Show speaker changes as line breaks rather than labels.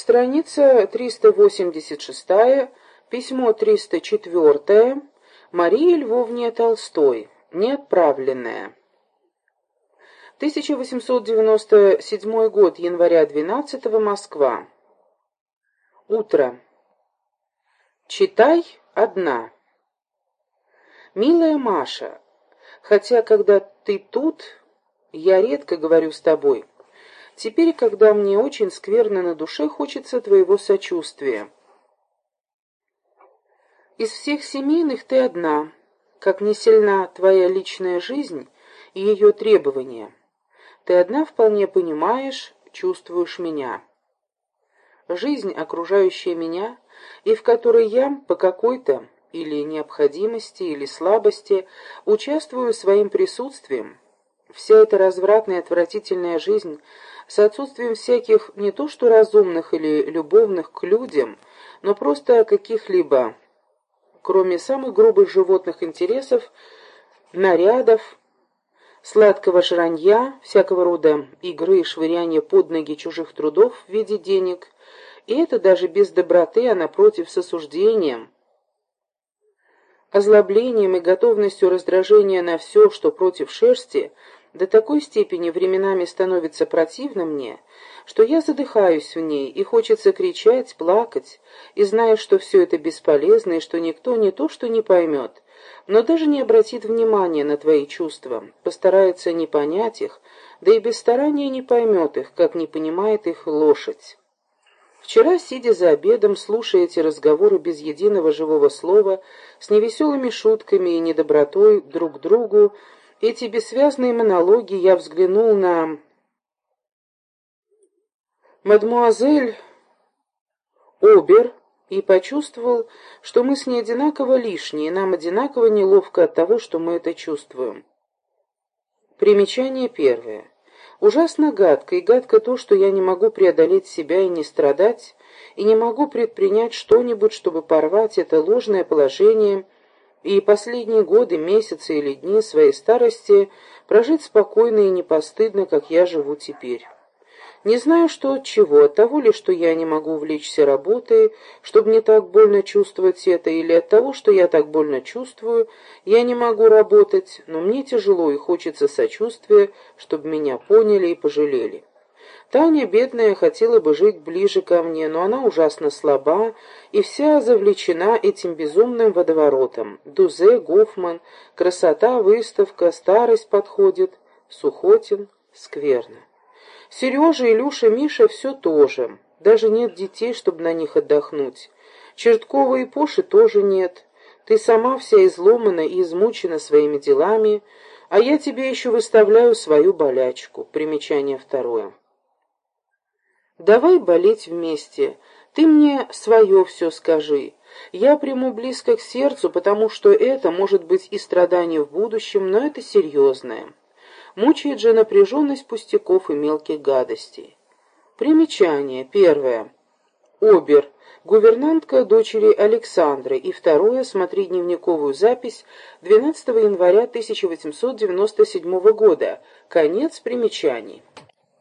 Страница 386, письмо 304, Марии Львовне Толстой, неотправленное. 1897 год, января 12 Москва. Утро. Читай одна. Милая Маша, хотя когда ты тут, я редко говорю с тобой. Теперь, когда мне очень скверно на душе, хочется твоего сочувствия. Из всех семейных ты одна, как не сильна твоя личная жизнь и ее требования. Ты одна вполне понимаешь, чувствуешь меня. Жизнь, окружающая меня, и в которой я по какой-то или необходимости, или слабости участвую своим присутствием, вся эта развратная отвратительная жизнь с отсутствием всяких не то что разумных или любовных к людям, но просто каких-либо, кроме самых грубых животных интересов, нарядов, сладкого жранья, всякого рода игры и швыряния под ноги чужих трудов в виде денег, и это даже без доброты, а напротив с осуждением, озлоблением и готовностью раздражения на все, что против шерсти – до такой степени временами становится противно мне, что я задыхаюсь в ней, и хочется кричать, плакать, и зная, что все это бесполезно, и что никто не то что не поймет, но даже не обратит внимания на твои чувства, постарается не понять их, да и без старания не поймет их, как не понимает их лошадь. Вчера, сидя за обедом, слушая эти разговоры без единого живого слова, с невеселыми шутками и недобротой друг к другу, эти бессвязные монологи я взглянул на мадмуазель Обер и почувствовал, что мы с ней одинаково лишние, нам одинаково неловко от того, что мы это чувствуем. Примечание первое. Ужасно гадко, и гадко то, что я не могу преодолеть себя и не страдать, и не могу предпринять что-нибудь, чтобы порвать это ложное положение, и последние годы, месяцы или дни своей старости прожить спокойно и непостыдно, как я живу теперь. Не знаю, что от чего, от того ли, что я не могу увлечься работой, чтобы не так больно чувствовать это, или от того, что я так больно чувствую, я не могу работать, но мне тяжело и хочется сочувствия, чтобы меня поняли и пожалели. Таня, бедная, хотела бы жить ближе ко мне, но она ужасно слаба и вся завлечена этим безумным водоворотом. Дузе, Гофман, красота, выставка, старость подходит, Сухотин, скверно. Сережа, Илюша, Миша — все тоже. Даже нет детей, чтобы на них отдохнуть. Черткова и Поши тоже нет. Ты сама вся изломана и измучена своими делами, а я тебе еще выставляю свою болячку. Примечание второе. Давай болеть вместе. Ты мне свое все скажи. Я приму близко к сердцу, потому что это может быть и страдание в будущем, но это серьезное. Мучает же напряженность пустяков и мелких гадостей. Примечание. Первое. Обер. Гувернантка дочери Александры. И второе. Смотри дневниковую запись 12 января 1897 года. Конец примечаний.